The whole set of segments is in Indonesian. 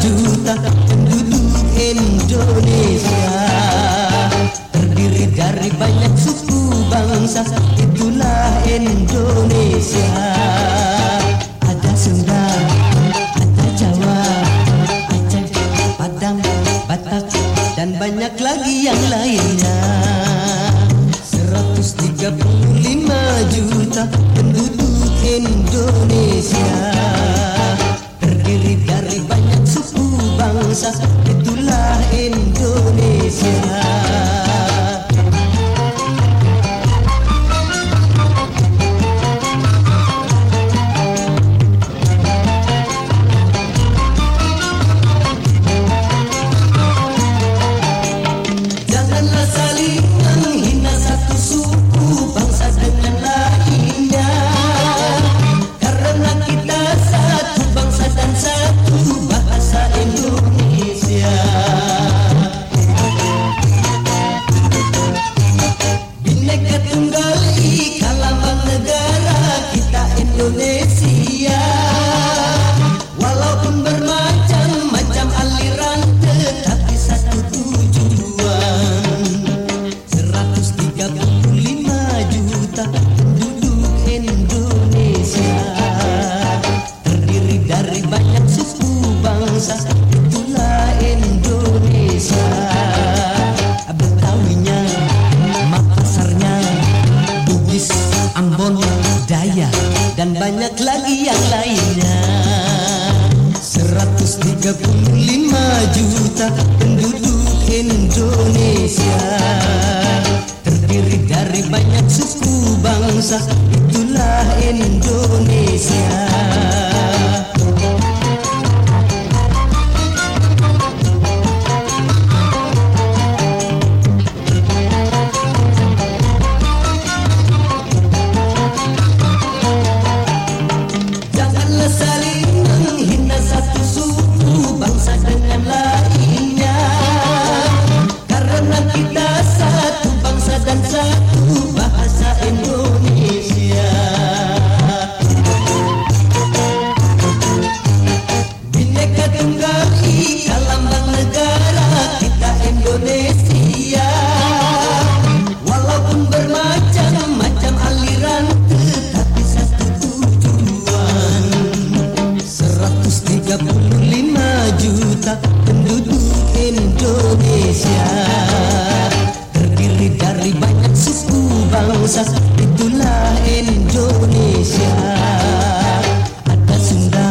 juta penduduk Indonesia. Terdiri dari banyak suku bangsa Itulah Indonesia. Ada Sunda, ada Jawa, Aceh, Padang, Batak Dan banyak lagi yang lainnya. 135 juta penduduk Daya Dan banyak lagi yang lainnya. 135 juta penduduk Indonesia. Terdiri dari banyak suku bangsa Itulah Indonesia penduduk Indonesia. Terdiri dari banyak suku bangsa Itulah Indonesia. Ada Sunda,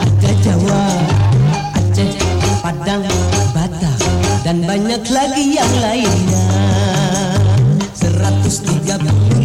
ada Jawa, Aceh, Padang, Batak Dan banyak lagi yang lainnya. 135